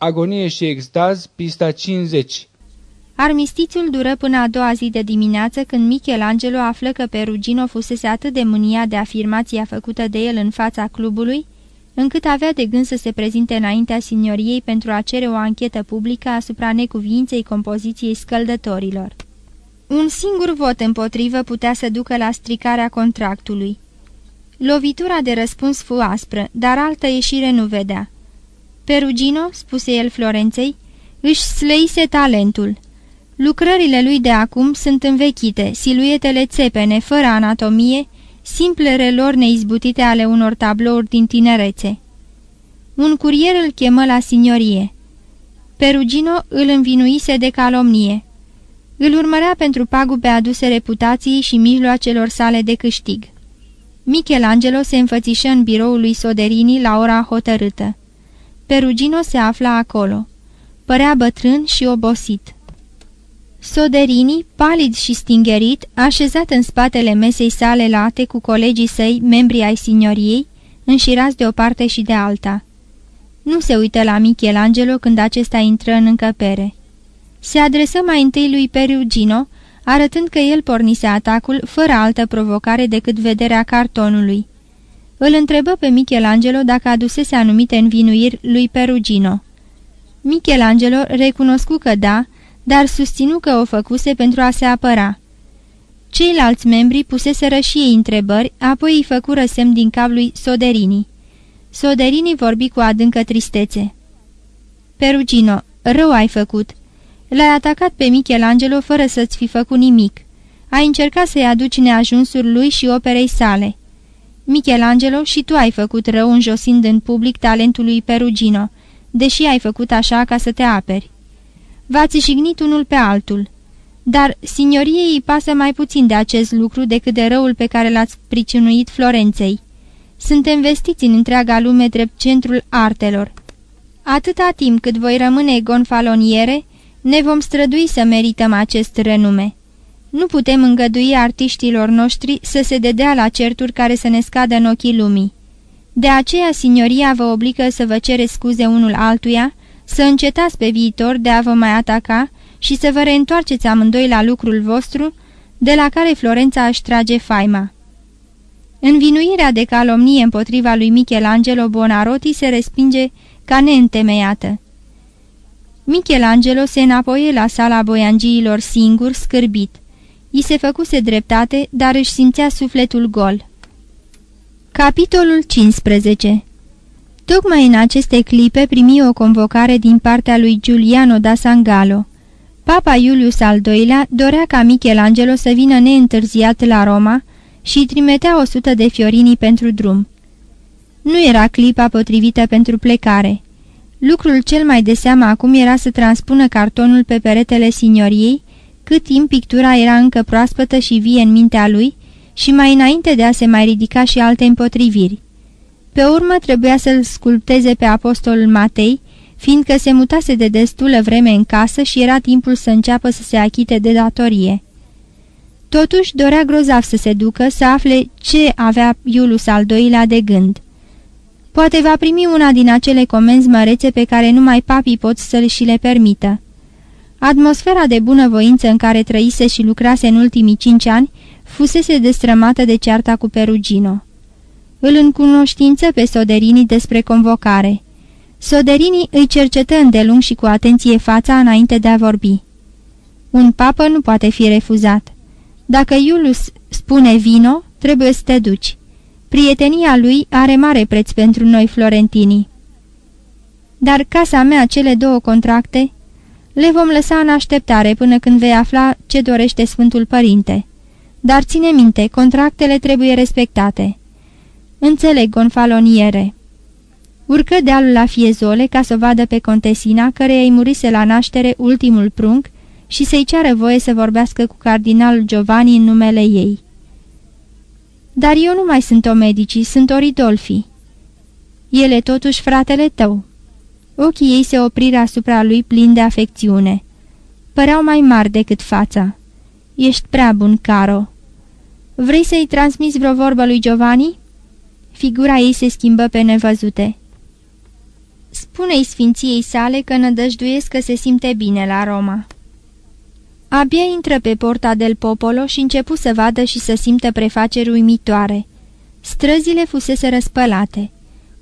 Agonie și extaz, pista 50 Armistițiul dură până a doua zi de dimineață, când Michelangelo află că Perugino fusese atât de mânia de afirmația făcută de el în fața clubului, încât avea de gând să se prezinte înaintea signoriei pentru a cere o anchetă publică asupra necuviinței compoziției scăldătorilor. Un singur vot împotrivă putea să ducă la stricarea contractului. Lovitura de răspuns fu aspră, dar altă ieșire nu vedea. Perugino, spuse el Florenței, își slăise talentul. Lucrările lui de acum sunt învechite, siluetele țepene, fără anatomie, simplele lor neizbutite ale unor tablouri din tinerețe. Un curier îl chemă la signorie. Perugino îl învinuise de calomnie. Îl urmărea pentru pagube aduse reputației și mijloacelor sale de câștig. Michelangelo se înfățișă în biroul lui Soderini la ora hotărâtă. Perugino se afla acolo. Părea bătrân și obosit. Soderini, palid și stingerit, așezat în spatele mesei sale late cu colegii săi, membri ai signoriei, înșirați de o parte și de alta. Nu se uită la Michelangelo când acesta intră în încăpere. Se adresă mai întâi lui Perugino, arătând că el pornise atacul fără altă provocare decât vederea cartonului. Îl întrebă pe Michelangelo dacă adusese anumite învinuiri lui Perugino. Michelangelo recunoscu că da, dar susținu că o făcuse pentru a se apăra. Ceilalți membri puseseră și ei întrebări, apoi îi făcură semn din cap lui Soderini. Soderini vorbi cu adâncă tristețe. Perugino, rău ai făcut. L-ai atacat pe Michelangelo fără să-ți fi făcut nimic. Ai încercat să-i aduci neajunsuri lui și operei sale. Michelangelo, și tu ai făcut rău înjosind în public talentul lui Perugino, deși ai făcut așa ca să te aperi. V-ați jignit unul pe altul. Dar signoriei îi pasă mai puțin de acest lucru decât de răul pe care l-ați pricinuit Florenței. Suntem vestiți în întreaga lume drept centrul artelor. Atâta timp cât voi rămâne gonfaloniere, ne vom strădui să merităm acest renume. Nu putem îngădui artiștilor noștri să se dedea la certuri care să ne scadă în ochii lumii. De aceea, signoria vă obligă să vă cere scuze unul altuia, să încetați pe viitor de a vă mai ataca și să vă reîntoarceți amândoi la lucrul vostru, de la care Florența își trage faima. Învinuirea de calomnie împotriva lui Michelangelo Bonarotti se respinge ca neîntemeiată. Michelangelo se înapoie la sala boiangiilor singur, scârbit. I se făcuse dreptate, dar își simțea sufletul gol. Capitolul 15 Tocmai în aceste clipe primi o convocare din partea lui Giuliano da Sangalo. Papa Iulius al II-lea dorea ca Michelangelo să vină neîntârziat la Roma și îi trimitea o sută de fiorini pentru drum. Nu era clipa potrivită pentru plecare. Lucrul cel mai de seamă acum era să transpună cartonul pe peretele signoriei, cât timp pictura era încă proaspătă și vie în mintea lui și mai înainte de a se mai ridica și alte împotriviri. Pe urmă trebuia să-l sculpteze pe apostolul Matei, fiindcă se mutase de destulă vreme în casă și era timpul să înceapă să se achite de datorie. Totuși dorea grozav să se ducă, să afle ce avea Iulus al doilea de gând. Poate va primi una din acele comenzi mărețe pe care numai papii pot să și le permită. Atmosfera de bunăvoință în care trăise și lucrase în ultimii cinci ani fusese destrămată de cearta cu Perugino. Îl încunoștință pe Soderini despre convocare. Soderini îi cercetă îndelung și cu atenție fața înainte de a vorbi. Un papă nu poate fi refuzat. Dacă Iulus spune vino, trebuie să te duci. Prietenia lui are mare preț pentru noi florentinii. Dar casa mea, cele două contracte, le vom lăsa în așteptare până când vei afla ce dorește Sfântul Părinte. Dar ține minte, contractele trebuie respectate. Înțeleg, gonfaloniere." Urcă dealul la fiezole ca să vadă pe contesina, care îi murise la naștere ultimul prunc, și să-i ceară voie să vorbească cu cardinalul Giovanni în numele ei. Dar eu nu mai sunt o medici, sunt o Ridolfi." El totuși fratele tău." Ochii ei se opriră asupra lui plin de afecțiune. Păreau mai mari decât fața. Ești prea bun, Caro." Vrei să-i transmiți vreo vorbă lui Giovanni?" Figura ei se schimbă pe nevăzute. spune-i sfinției sale că nădăjduiesc că se simte bine la Roma. Abia intră pe porta del Popolo și începu să vadă și să simtă prefaceri uimitoare. Străzile fusese răspălate.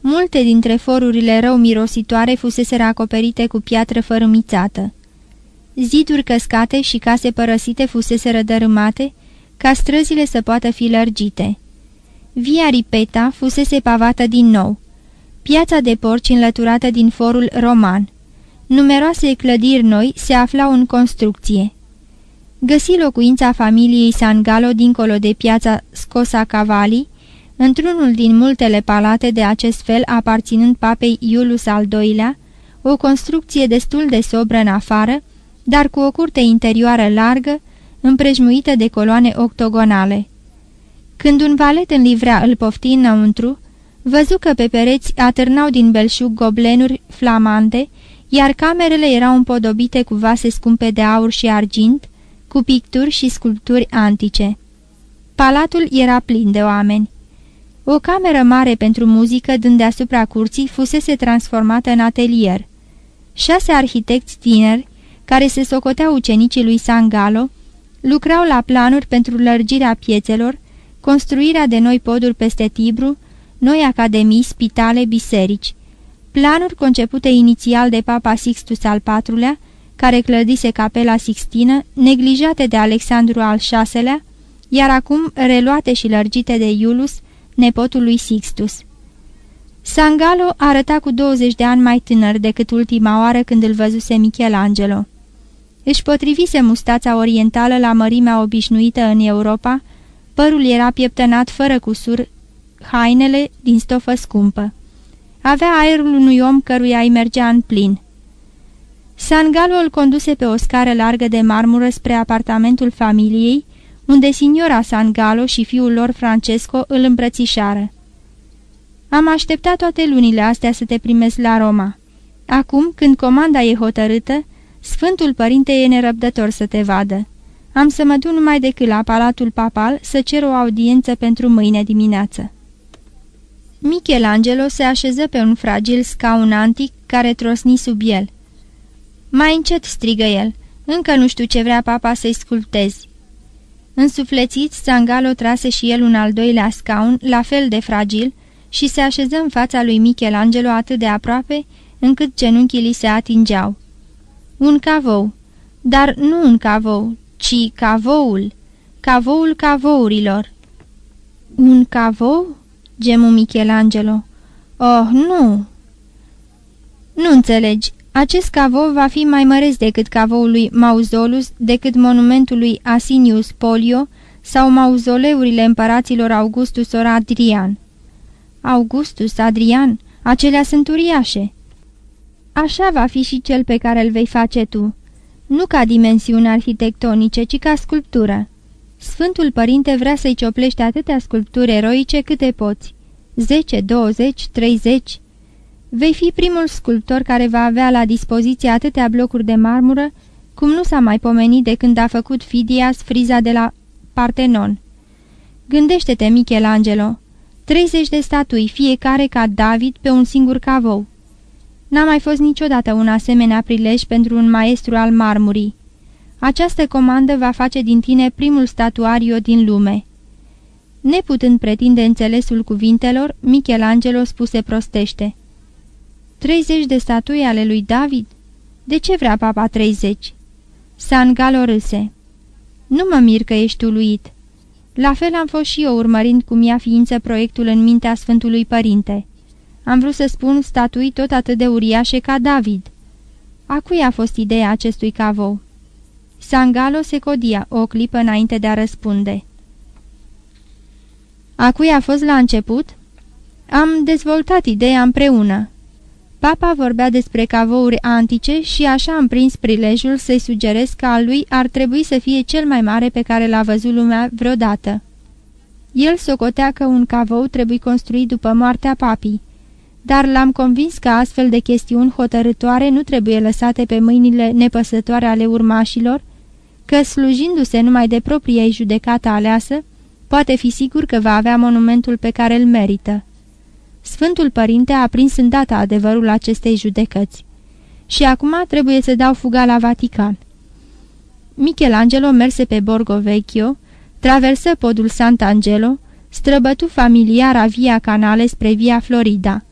Multe dintre forurile rău mirositoare fusese acoperite cu piatră fărâmițată. Ziduri căscate și case părăsite fusese rădărâmate, ca străzile să poată fi lărgite. Via Ripeta fusese pavată din nou. Piața de porci înlăturată din forul roman. Numeroase clădiri noi se aflau în construcție. Găsi locuința familiei Sangalo dincolo de piața Scosa Cavalli, într-unul din multele palate de acest fel aparținând papei Iulus al II-lea, o construcție destul de sobră în afară, dar cu o curte interioară largă, împrejmuită de coloane octogonale. Când un valet în livrea îl pofti înăuntru, văzu că pe pereți atârnau din belșug goblenuri flamante, iar camerele erau împodobite cu vase scumpe de aur și argint, cu picturi și sculpturi antice. Palatul era plin de oameni. O cameră mare pentru muzică, dând deasupra curții, fusese transformată în atelier. Șase arhitecți tineri, care se socoteau ucenicii lui Sangalo, lucrau la planuri pentru lărgirea piețelor, construirea de noi poduri peste Tibru, noi academii, spitale, biserici. Planuri concepute inițial de Papa Sixtus al IV-lea, care clădise capela Sixtină, neglijate de Alexandru al VI-lea, iar acum reluate și lărgite de Iulus, nepotul lui Sixtus. Sangalo arăta cu 20 de ani mai tânăr decât ultima oară când îl văzuse Michelangelo. Își potrivise mustața orientală la mărimea obișnuită în Europa, părul era pieptănat fără cusur, hainele din stofă scumpă. Avea aerul unui om căruia îi mergea în plin. Sangalo îl conduse pe o scară largă de marmură spre apartamentul familiei, unde signora Sangalo și fiul lor Francesco îl îmbrățișară. Am așteptat toate lunile astea să te primesc la Roma. Acum, când comanda e hotărâtă, Sfântul Părinte e nerăbdător să te vadă. Am să mă duc numai decât la Palatul Papal să cer o audiență pentru mâine dimineață. Michelangelo se așeză pe un fragil scaun antic care trosni sub el. Mai încet strigă el, încă nu știu ce vrea papa să-i sculptezi. Însuflețit, Sangalo trase și el un al doilea scaun, la fel de fragil, și se așeză în fața lui Michelangelo atât de aproape, încât genunchii li se atingeau. Un cavou, dar nu un cavou, ci cavoul, cavoul cavourilor. Un cavou? gemu Michelangelo. Oh, nu! Nu înțelegi, acest cavou va fi mai măreț decât cavoul lui Mauzolus, decât monumentul lui Asinius Polio sau mauzoleurile împăraților Augustus ori Adrian. Augustus, Adrian, acelea sunt uriașe. Așa va fi și cel pe care îl vei face tu, nu ca dimensiuni arhitectonice, ci ca sculptură. Sfântul Părinte vrea să-i cioplește atâtea sculpturi eroice câte poți. 10, 20, 30 vei fi primul sculptor care va avea la dispoziție atâtea blocuri de marmură, cum nu s-a mai pomenit de când a făcut Fidias friza de la Partenon. Gândește-te, Michelangelo, 30 de statui, fiecare ca David pe un singur cavou. N-a mai fost niciodată un asemenea prilej pentru un maestru al marmurii. Această comandă va face din tine primul statuario din lume. Neputând pretinde înțelesul cuvintelor, Michelangelo spuse prostește. 30 de statui ale lui David? De ce vrea papa 30? San Galo râse. Nu mă mir că ești uluit. La fel am fost și eu urmărind cum ia ființă proiectul în mintea Sfântului Părinte. Am vrut să spun statui tot atât de uriașe ca David. A cui a fost ideea acestui cavou? Sangalo se codia o clipă înainte de a răspunde. A cui a fost la început? Am dezvoltat ideea împreună. Papa vorbea despre cavouri antice și așa am prins prilejul să-i sugerez că al lui ar trebui să fie cel mai mare pe care l-a văzut lumea vreodată. El socotea că un cavou trebuie construit după moartea papii, dar l-am convins că astfel de chestiuni hotărătoare nu trebuie lăsate pe mâinile nepăsătoare ale urmașilor, că slujindu-se numai de propria ei judecată aleasă, poate fi sigur că va avea monumentul pe care îl merită. Sfântul Părinte a prins îndată adevărul acestei judecăți. Și acum trebuie să dau fuga la Vatican. Michelangelo merse pe Borgo Vecchio, traversă podul Sant'Angelo, străbătu familiara Via Canale spre Via Florida.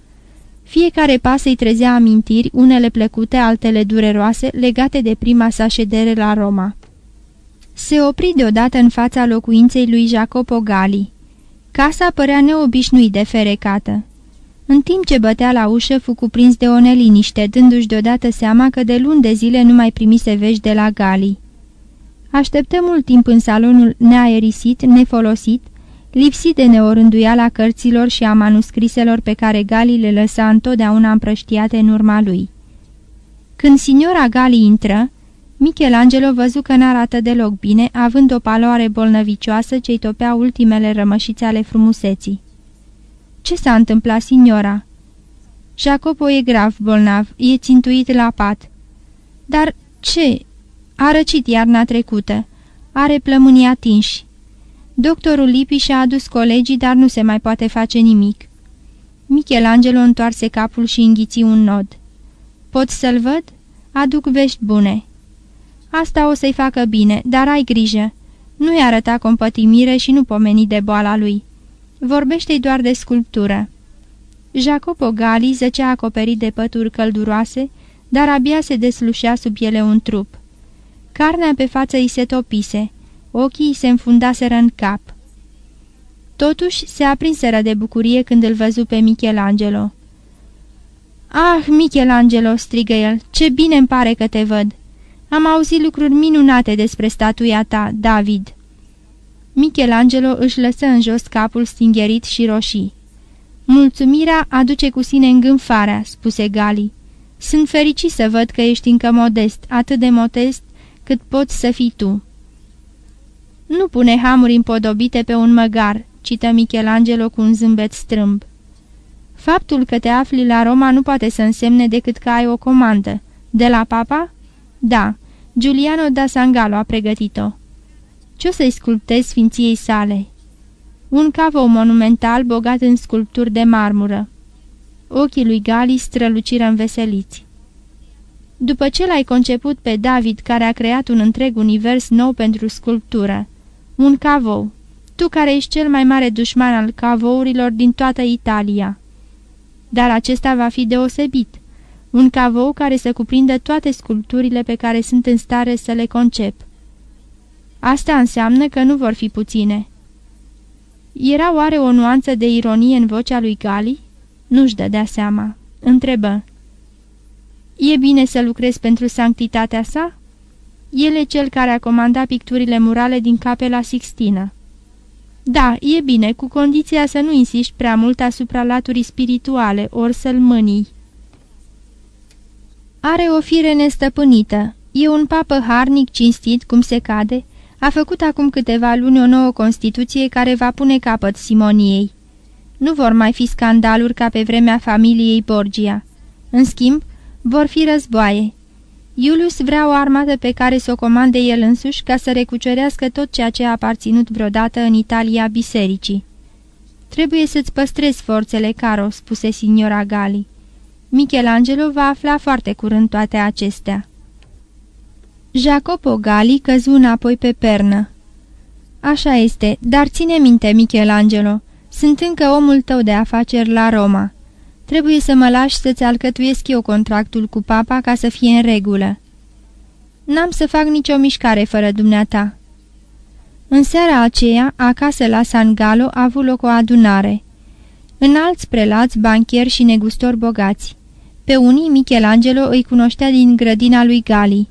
Fiecare pas îi trezea amintiri, unele plăcute, altele dureroase, legate de prima sa ședere la Roma. Se opri deodată în fața locuinței lui Jacopo Gali. Casa părea neobișnuit de ferecată. În timp ce bătea la ușă, fu cuprins de o neliniște, dându-și deodată seama că de luni de zile nu mai primise vești de la Gali. Așteptă mult timp în salonul neaerisit, nefolosit, lipsit de neorânduiala cărților și a manuscriselor pe care Gali le lăsa întotdeauna împrăștiate în urma lui. Când signora Gali intră, Michelangelo văzu că n-arată deloc bine, având o paloare bolnăvicioasă ce-i topea ultimele rămășițe ale frumuseții. Ce s-a întâmplat, signora?" Jacopo e grav bolnav, e țintuit la pat." Dar ce? A răcit iarna trecută. Are plămânii atinși. Doctorul Lipi și-a adus colegii, dar nu se mai poate face nimic." Michelangelo întoarse capul și înghiți un nod. Pot să-l văd? Aduc vești bune." Asta o să-i facă bine, dar ai grijă. Nu-i arăta compătimire și nu pomeni de boala lui. Vorbește-i doar de sculptură." Jacopo Gali zăcea acoperit de pături călduroase, dar abia se deslușea sub ele un trup. Carnea pe față îi se topise, ochii îi se înfundaseră în cap. Totuși se aprinseră de bucurie când îl văzu pe Michelangelo. Ah, Michelangelo!" strigă el, ce bine îmi pare că te văd! Am auzit lucruri minunate despre statuia ta, David." Michelangelo își lăsă în jos capul stingherit și roșii. Mulțumirea aduce cu sine îngânfarea," spuse Gali. Sunt fericit să văd că ești încă modest, atât de modest cât poți să fii tu." Nu pune hamuri împodobite pe un măgar," cită Michelangelo cu un zâmbet strâmb. Faptul că te afli la Roma nu poate să însemne decât că ai o comandă. De la papa? Da, Giuliano da Sangalo a pregătit-o. Ce o să-i sculptezi sfinției sale? Un cavou monumental bogat în sculpturi de marmură. Ochii lui Gali străluciră înveseliți. După ce l-ai conceput pe David, care a creat un întreg univers nou pentru sculptură, un cavou, tu care ești cel mai mare dușman al cavourilor din toată Italia. Dar acesta va fi deosebit, un cavou care să cuprindă toate sculpturile pe care sunt în stare să le concep. Asta înseamnă că nu vor fi puține. Era oare o nuanță de ironie în vocea lui Gali? Nu-și dădea seama. Întrebă. E bine să lucrezi pentru sanctitatea sa?" El e cel care a comandat picturile murale din capela Sixtină. Da, e bine, cu condiția să nu insiști prea mult asupra laturii spirituale, ori să-l mânii. Are o fire nestăpânită. E un papă harnic, cinstit, cum se cade. A făcut acum câteva luni o nouă Constituție care va pune capăt Simoniei. Nu vor mai fi scandaluri ca pe vremea familiei Borgia. În schimb, vor fi războaie. Iulius vrea o armată pe care să o comande el însuși ca să recucerească tot ceea ce a aparținut vreodată în Italia bisericii. Trebuie să-ți păstrezi forțele, Caro," spuse signora Gali. Michelangelo va afla foarte curând toate acestea. Jacopo Gali căzu înapoi pe pernă. Așa este, dar ține minte, Michelangelo, sunt încă omul tău de afaceri la Roma. Trebuie să mă lași să-ți alcătuiesc eu contractul cu papa ca să fie în regulă. N-am să fac nicio mișcare fără dumneata." În seara aceea, acasă la San Galo, a avut loc o adunare. Înalți prelați, banchieri și negustori bogați. Pe unii Michelangelo îi cunoștea din grădina lui Gali,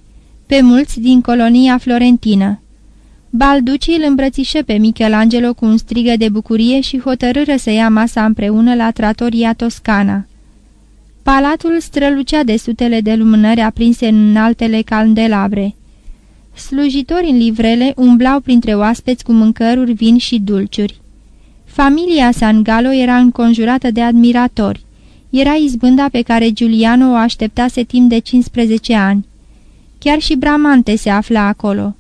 pe mulți din colonia florentină. Balducii îl îmbrățișă pe Michelangelo cu un strigă de bucurie și hotărâră să ia masa împreună la tratoria Toscana. Palatul strălucea de sutele de lumânări aprinse în altele candelabre. Slujitori în livrele umblau printre oaspeți cu mâncăruri, vin și dulciuri. Familia San Galo era înconjurată de admiratori era izbânda pe care Giuliano o așteptase timp de 15 ani. Chiar și Bramante se afla acolo.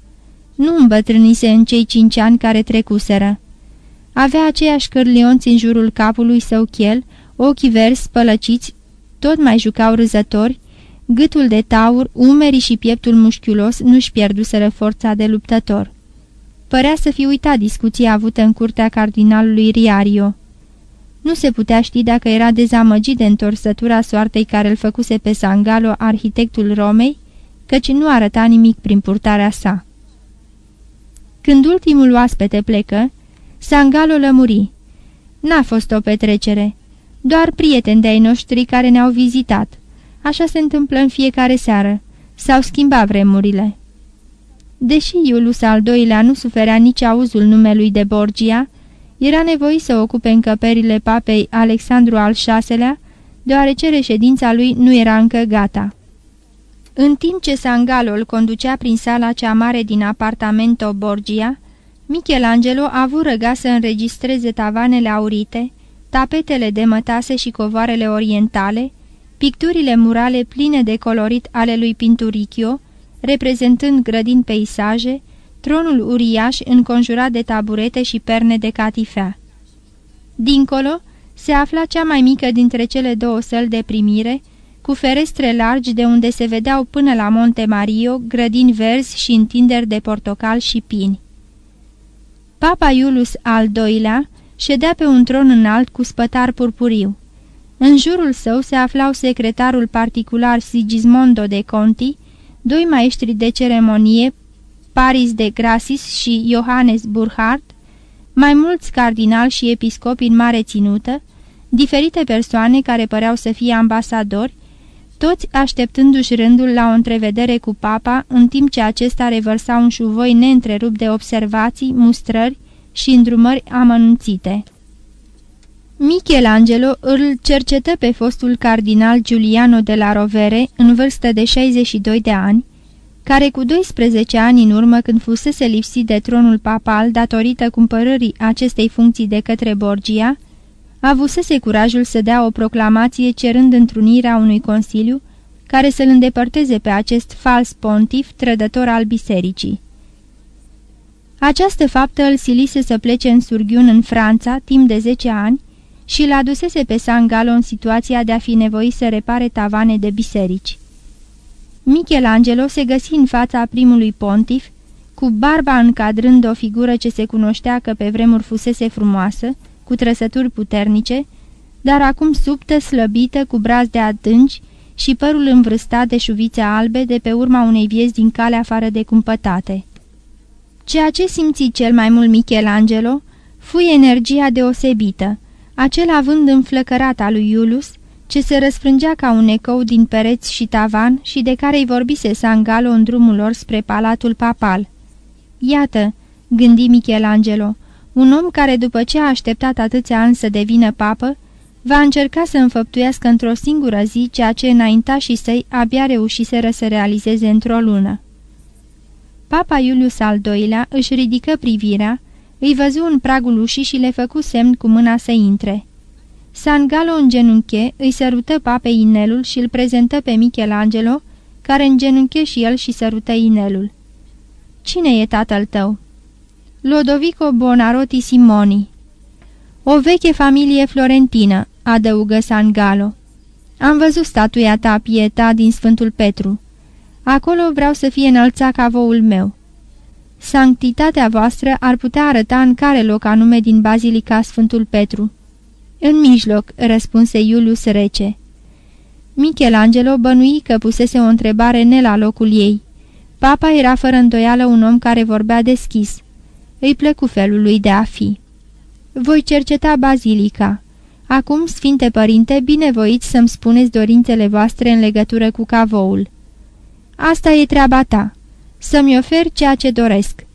Nu îmbătrânise în cei cinci ani care trecuseră. Avea aceiași cârlionți în jurul capului său chel, ochii verzi spălăciți, tot mai jucau râzători, gâtul de taur, umerii și pieptul mușchiulos nu-și pierduseră forța de luptător. Părea să fi uitat discuția avută în curtea cardinalului Riario. Nu se putea ști dacă era dezamăgit de întorsătura soartei care îl făcuse pe Sangalo, arhitectul Romei, căci nu arăta nimic prin purtarea sa. Când ultimul oaspete plecă, Sangalo lămuri. N-a fost o petrecere, doar prieteni de-ai noștri care ne-au vizitat. Așa se întâmplă în fiecare seară. S-au schimbat vremurile. Deși Iulus al doilea nu suferea nici auzul numelui de Borgia, era nevoit să ocupe încăperile papei Alexandru al VI-lea, deoarece reședința lui nu era încă gata. În timp ce Sangalo îl conducea prin sala cea mare din apartamento Borgia, Michelangelo a avut răga să înregistreze tavanele aurite, tapetele de mătase și covoarele orientale, picturile murale pline de colorit ale lui Pinturicchio, reprezentând grădini peisaje, tronul uriaș înconjurat de taburete și perne de catifea. Dincolo se afla cea mai mică dintre cele două săli de primire, cu ferestre largi de unde se vedeau până la Monte Mario grădini verzi și întinderi de portocal și pini. Papa Iulus al doilea ședea pe un tron înalt cu spătar purpuriu. În jurul său se aflau secretarul particular Sigismondo de Conti, doi maestri de ceremonie, Paris de Grasis și Johannes Burhardt, mai mulți cardinali și episcopi în mare ținută, diferite persoane care păreau să fie ambasadori, toți așteptându-și rândul la o întrevedere cu papa, în timp ce acesta revărsa un șuvoi neîntrerupt de observații, mustrări și îndrumări amănunțite. Michelangelo îl cercetă pe fostul cardinal Giuliano de la Rovere, în vârstă de 62 de ani, care cu 12 ani în urmă, când fusese lipsit de tronul papal datorită cumpărării acestei funcții de către Borgia, avusese curajul să dea o proclamație cerând întrunirea unui consiliu care să-l îndepărteze pe acest fals pontif trădător al bisericii. Această faptă îl silise să plece în surghiun în Franța timp de 10 ani și îl adusese pe Sangalo în situația de a fi nevoit să repare tavane de biserici. Michelangelo se găsi în fața primului pontif, cu barba încadrând o figură ce se cunoștea că pe vremuri fusese frumoasă, cu trăsături puternice, dar acum subtă, slăbită, cu braz de adânci și părul învârstat de șuvițe albe de pe urma unei vieți din cale afară de cumpătate. Ceea ce simți cel mai mult Michelangelo fu energia deosebită, acel având înflăcărat al lui Iulus, ce se răsfrângea ca un ecou din pereți și tavan și de care îi vorbise Sangalo în drumul lor spre palatul papal. Iată, gândi Michelangelo, un om care după ce a așteptat atâția ani să devină papă, va încerca să înfăptuiască într-o singură zi ceea ce înaintașii săi abia reușiseră să realizeze într-o lună. Papa Iulius al II-lea își ridică privirea, îi văzu în pragul ușii și le făcu semn cu mâna să intre. Sangalo în genunche îi sărută papei inelul și îl prezentă pe Michelangelo, care în genunche și el și sărută inelul. Cine e tatăl tău?" Lodovico Bonarotti Simoni." O veche familie florentină," adăugă Sangalo. Am văzut statuia ta, Pieta, din Sfântul Petru. Acolo vreau să fie înălțat cavoul meu." Sanctitatea voastră ar putea arăta în care loc anume din Bazilica Sfântul Petru." În mijloc," răspunse Iulius rece. Michelangelo bănui că pusese o întrebare ne la locul ei. Papa era fără îndoială un om care vorbea deschis. Îi plăcu felul lui de a fi. Voi cerceta bazilica. Acum, Sfinte Părinte, binevoiți să-mi spuneți dorințele voastre în legătură cu cavoul. Asta e treaba ta. Să-mi ofer ceea ce doresc.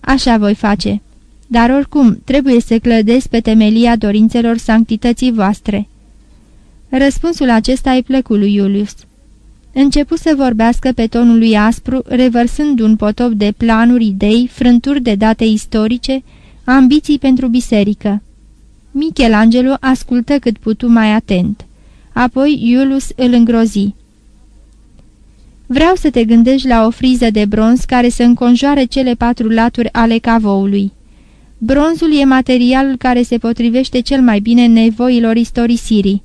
Așa voi face. Dar oricum, trebuie să clădesc pe temelia dorințelor sanctității voastre." Răspunsul acesta îi plăcut lui Iulius. Începu să vorbească pe tonul lui aspru, revărsând un potop de planuri, idei, frânturi de date istorice, ambiții pentru biserică. Michelangelo ascultă cât putu mai atent. Apoi Iulius îl îngrozi. Vreau să te gândești la o friză de bronz care să înconjoare cele patru laturi ale cavoului. Bronzul e materialul care se potrivește cel mai bine nevoilor istorisirii.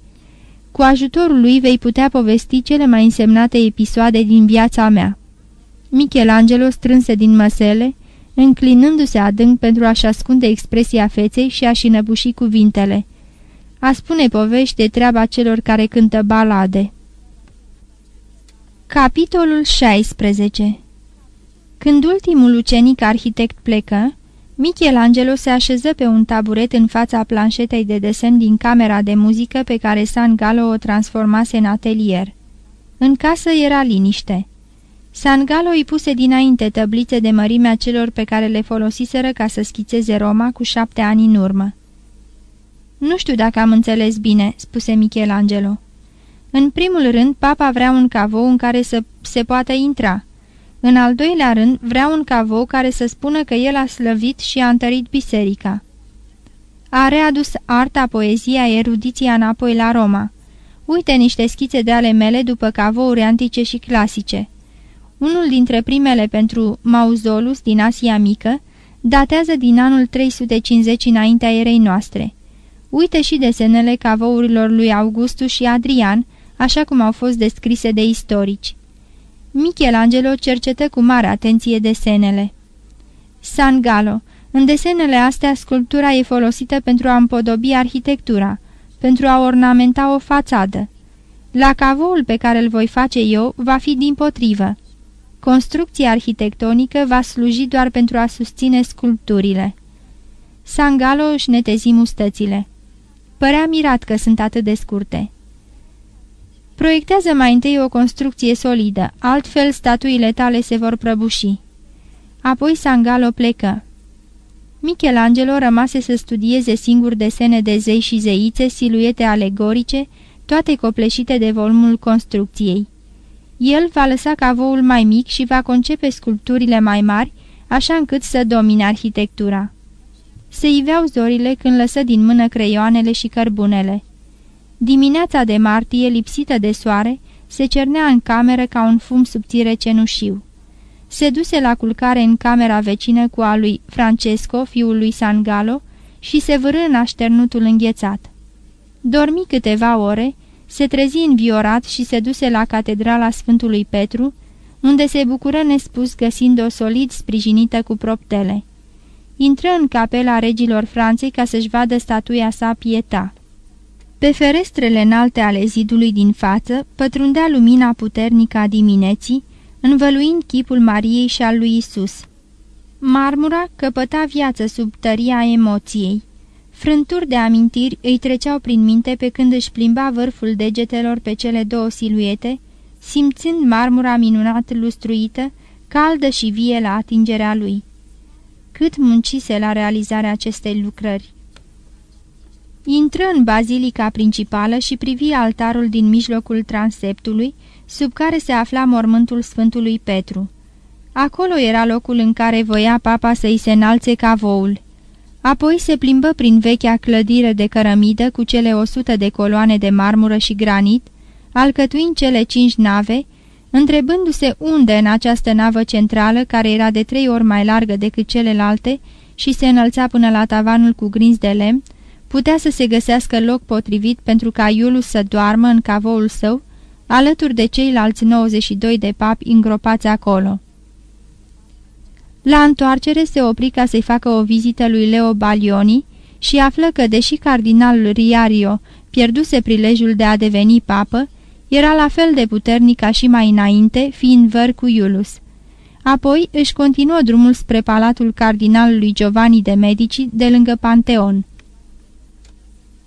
Cu ajutorul lui vei putea povesti cele mai însemnate episoade din viața mea. Michelangelo strânse din măsele, înclinându-se adânc pentru a-și ascunde expresia feței și a-și înăbuși cuvintele. A spune povești de treaba celor care cântă balade. Capitolul 16 Când ultimul ucenic arhitect plecă, Michelangelo se așeză pe un taburet în fața planșetei de desen din camera de muzică pe care San Galo o transformase în atelier. În casă era liniște. San Galo îi puse dinainte tăblițe de mărimea celor pe care le folosiseră ca să schițeze Roma cu șapte ani în urmă. Nu știu dacă am înțeles bine," spuse Michelangelo. În primul rând, papa vrea un cavou în care să se poată intra." În al doilea rând, vreau un cavou care să spună că el a slăvit și a întărit biserica. A readus arta, poezia, erudiția înapoi la Roma. Uite niște schițe de ale mele după cavouri antice și clasice. Unul dintre primele pentru Mauzolus din Asia Mică datează din anul 350 înaintea erei noastre. Uite și desenele cavourilor lui Augustus și Adrian, așa cum au fost descrise de istorici. Michelangelo cercetă cu mare atenție desenele. San Galo. În desenele astea, sculptura e folosită pentru a împodobi arhitectura, pentru a ornamenta o fațadă. La cavoul pe care îl voi face eu va fi din potrivă. Construcția arhitectonică va sluji doar pentru a susține sculpturile. Sangalo își netezi mustățile. Părea mirat că sunt atât de scurte. Proiectează mai întâi o construcție solidă, altfel statuile tale se vor prăbuși. Apoi Sangalo plecă. Michelangelo rămase să studieze singur desene de zei și zeițe, siluete alegorice, toate copleșite de volumul construcției. El va lăsa cavoul mai mic și va concepe sculpturile mai mari, așa încât să domine arhitectura. Se iveau zorile când lăsă din mână creioanele și cărbunele. Dimineața de martie, lipsită de soare, se cernea în cameră ca un fum subțire cenușiu. Se duse la culcare în camera vecină cu a lui Francesco, fiul lui Sangalo, și se vârâ în așternutul înghețat. Dormi câteva ore, se trezi înviorat și se duse la catedrala Sfântului Petru, unde se bucură nespus găsind-o solid sprijinită cu proptele. Intră în capela regilor Franței ca să-și vadă statuia sa pieta. Pe ferestrele înalte ale zidului din față pătrundea lumina puternică a dimineții, învăluind chipul Mariei și al lui Isus. Marmura căpăta viață sub tăria emoției. Frânturi de amintiri îi treceau prin minte pe când își plimba vârful degetelor pe cele două siluete, simțind marmura minunat lustruită, caldă și vie la atingerea lui. Cât muncise la realizarea acestei lucrări! Intră în bazilica principală și privi altarul din mijlocul transeptului, sub care se afla mormântul Sfântului Petru. Acolo era locul în care voia papa să-i se înalțe cavoul. Apoi se plimbă prin vechea clădire de cărămidă cu cele o sută de coloane de marmură și granit, alcătuind cele cinci nave, întrebându-se unde în această navă centrală, care era de trei ori mai largă decât celelalte și se înălța până la tavanul cu grinzi de lemn, putea să se găsească loc potrivit pentru ca Iulus să doarmă în cavoul său, alături de ceilalți 92 de papi îngropați acolo. La întoarcere se opri ca să-i facă o vizită lui Leo Balioni și află că, deși cardinalul Riario pierduse prilejul de a deveni papă, era la fel de puternic ca și mai înainte, fiind văr cu Iulus. Apoi își continuă drumul spre palatul cardinalului Giovanni de Medici de lângă Panteon.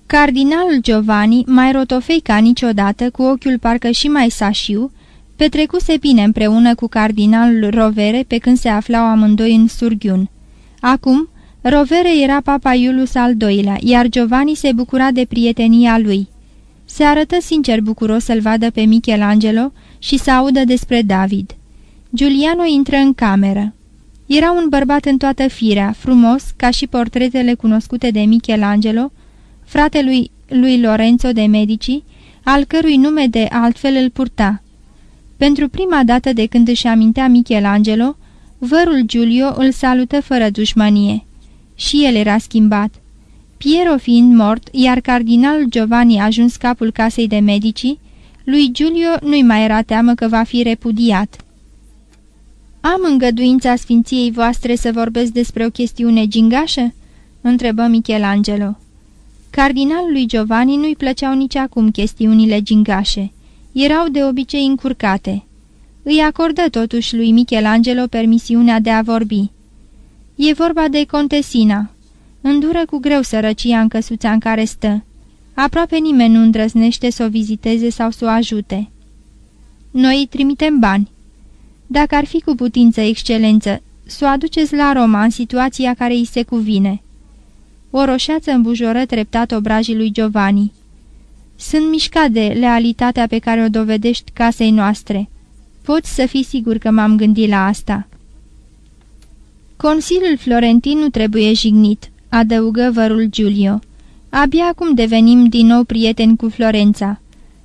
Cardinalul Giovanni, mai rotofei ca niciodată, cu ochiul parcă și mai sașiu, petrecuse bine împreună cu cardinalul Rovere pe când se aflau amândoi în surghiun. Acum, Rovere era papa Iulus al doilea, iar Giovanni se bucura de prietenia lui. Se arătă sincer bucuros să-l vadă pe Michelangelo și să audă despre David. Giuliano intră în cameră. Era un bărbat în toată firea, frumos, ca și portretele cunoscute de Michelangelo, fratelui lui Lorenzo de Medici, al cărui nume de altfel îl purta. Pentru prima dată de când își amintea Michelangelo, vărul Giulio îl salută fără dușmănie. Și el era schimbat. Piero fiind mort, iar cardinalul Giovanni a ajuns capul casei de medici, lui Giulio nu-i mai era teamă că va fi repudiat. Am îngăduința sfinției voastre să vorbesc despre o chestiune gingașă?" întrebă Michelangelo. Cardinalului Giovanni nu-i plăceau nici acum chestiunile gingașe. Erau de obicei încurcate. Îi acordă totuși lui Michelangelo permisiunea de a vorbi. E vorba de contesina. Îndură cu greu sărăcia în căsuța în care stă. Aproape nimeni nu îndrăznește să o viziteze sau să o ajute. Noi îi trimitem bani. Dacă ar fi cu putință, excelență, să o aduceți la Roma în situația care îi se cuvine. O roșeață îmbujoră treptat obrajii lui Giovanni. Sunt mișcat de lealitatea pe care o dovedești casei noastre. Poți să fii sigur că m-am gândit la asta." Consiliul Florentin nu trebuie jignit," adăugă vărul Giulio. Abia acum devenim din nou prieteni cu Florența.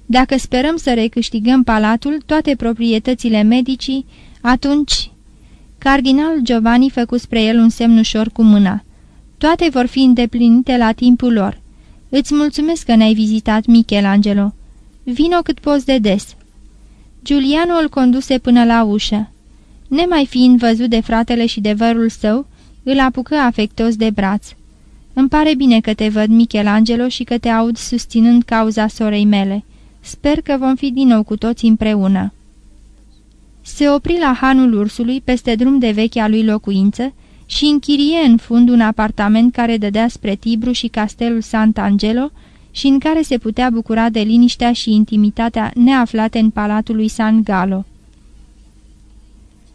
Dacă sperăm să recâștigăm palatul, toate proprietățile medicii, atunci... Cardinal Giovanni făcu spre el un semn ușor cu mâna. Toate vor fi îndeplinite la timpul lor. Îți mulțumesc că ne-ai vizitat, Michelangelo. Vino cât poți de des." Giuliano îl conduse până la ușă. Nemai fiind văzut de fratele și de vărul său, îl apucă afectos de braț. Îmi pare bine că te văd, Michelangelo, și că te aud susținând cauza sorei mele. Sper că vom fi din nou cu toți împreună." Se opri la hanul ursului, peste drum de vechea lui locuință, și închirie în fund un apartament care dădea spre Tibru și castelul Sant'Angelo și în care se putea bucura de liniștea și intimitatea neaflate în palatul lui San Galo.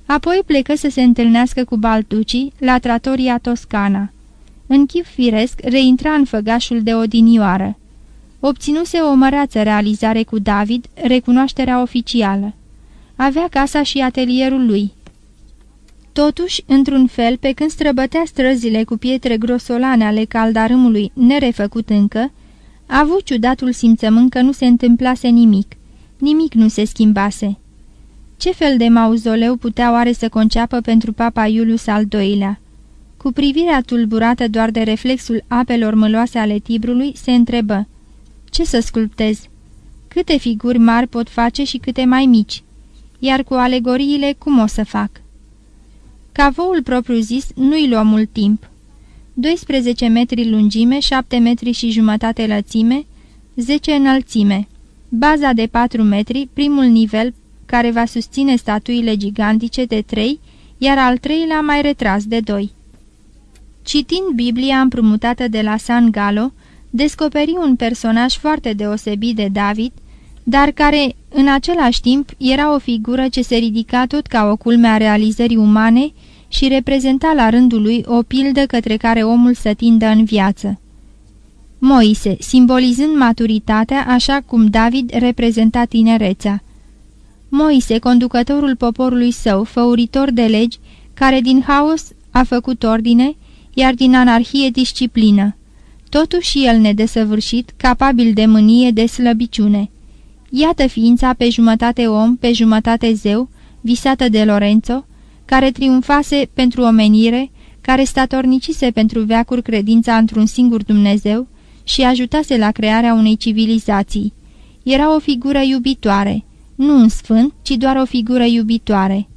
Apoi plecă să se întâlnească cu Baltucci la tratoria Toscana. În chip firesc, reintra în făgașul de odinioară. Obținuse o măreață realizare cu David, recunoașterea oficială. Avea casa și atelierul lui. Totuși, într-un fel, pe când străbătea străzile cu pietre grosolane ale caldarâmului nerefăcut încă, a avut ciudatul simțământ că nu se întâmplase nimic. Nimic nu se schimbase. Ce fel de mauzoleu putea oare să conceapă pentru papa Iulius al doilea? Cu privirea tulburată doar de reflexul apelor măloase ale Tibrului, se întrebă Ce să sculptez? Câte figuri mari pot face și câte mai mici? Iar cu alegoriile cum o să fac? Cavoul propriu-zis nu-i lua mult timp. 12 metri lungime, 7 metri și jumătate lățime, 10 înălțime. Baza de 4 metri, primul nivel care va susține statuile gigantice de 3, iar al treilea mai retras de 2. Citind Biblia împrumutată de la San Galo, descoperi un personaj foarte deosebit de David, dar care, în același timp, era o figură ce se ridica tot ca o culme a realizării umane și reprezenta la rândul lui o pildă către care omul să tindă în viață. Moise, simbolizând maturitatea așa cum David reprezenta tinerețea. Moise, conducătorul poporului său, făuritor de legi, care din haos a făcut ordine, iar din anarhie disciplină. Totuși el nedesăvârșit, capabil de mânie, de slăbiciune. Iată ființa pe jumătate om, pe jumătate zeu, visată de Lorenzo, care triumfase pentru omenire, care statornicise pentru veacuri credința într-un singur Dumnezeu și ajutase la crearea unei civilizații. Era o figură iubitoare, nu un sfânt, ci doar o figură iubitoare.